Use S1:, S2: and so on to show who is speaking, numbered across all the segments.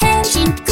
S1: 変身。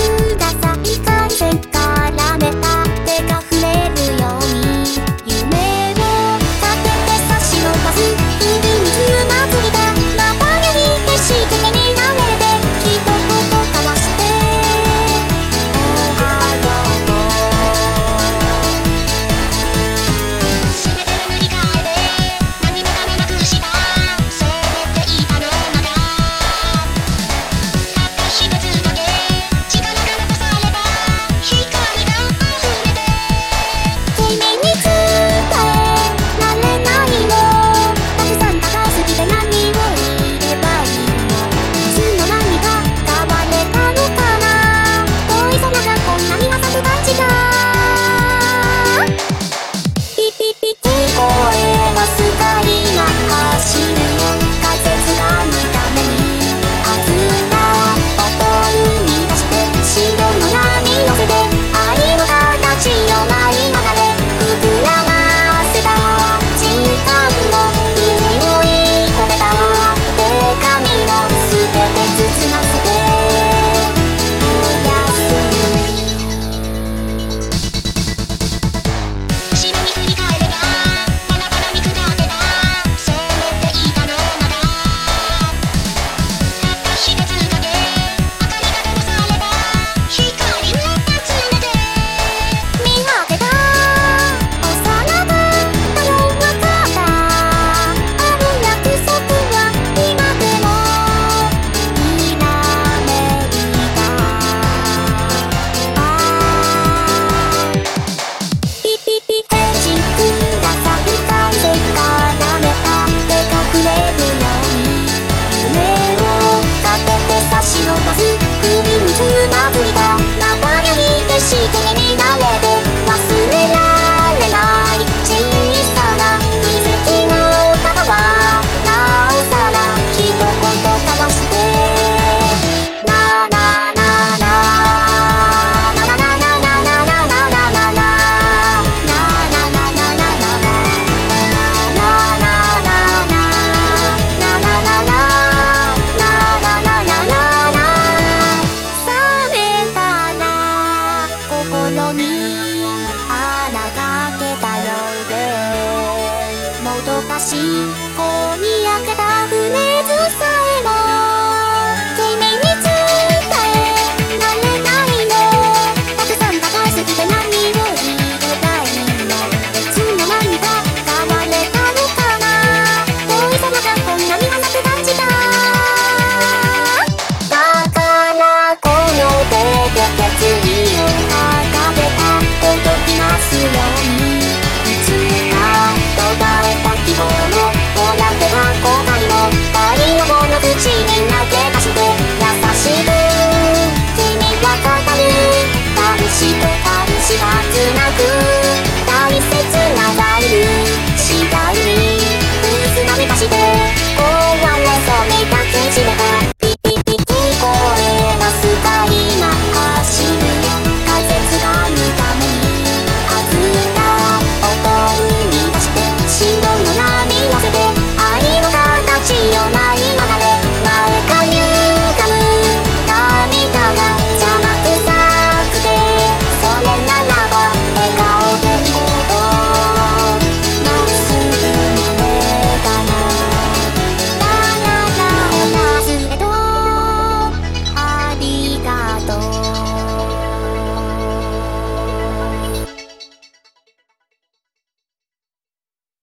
S1: 心。